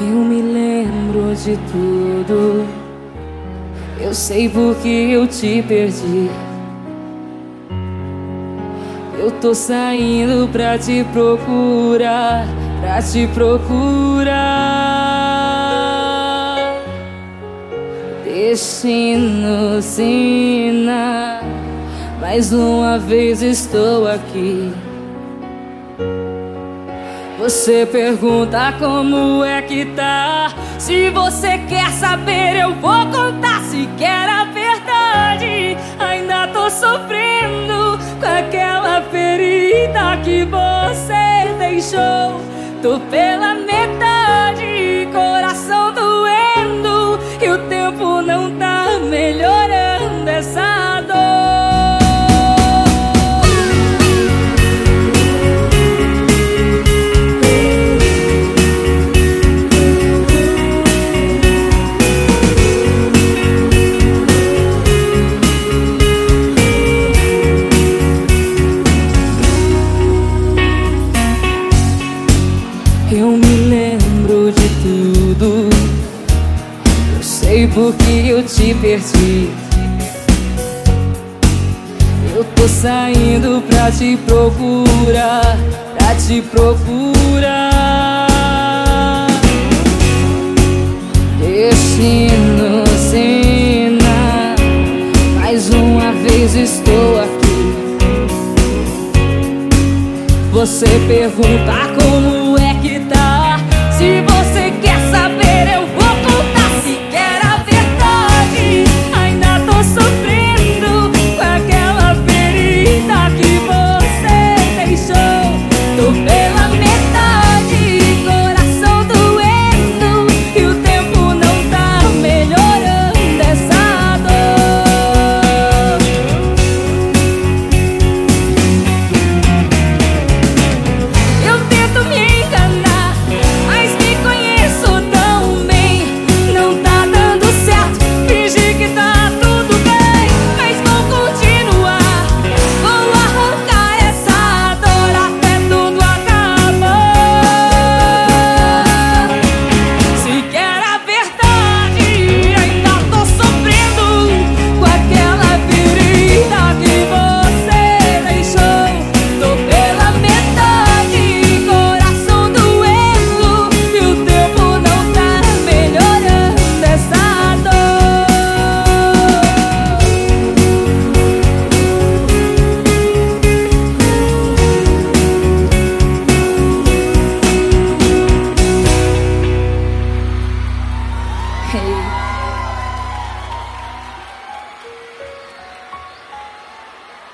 Eu me lembro de tudo. Eu sei porque eu te perdi. Eu tô saindo pra te procurar, pra te procurar. Destino sina, mais uma vez estou aqui. Você pergunta como é que tá. Se você quer saber, eu vou contar. Se quer a verdade, ainda tô sofrendo com aquela ferida que você deixou. Tô pela metade, Eu me lembro de tudo. Eu sei porque eu te perdi. Eu tô saindo pra te procurar, pra te procurar. Destino cena, mais uma vez estou aqui. Você pergunta como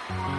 Bye.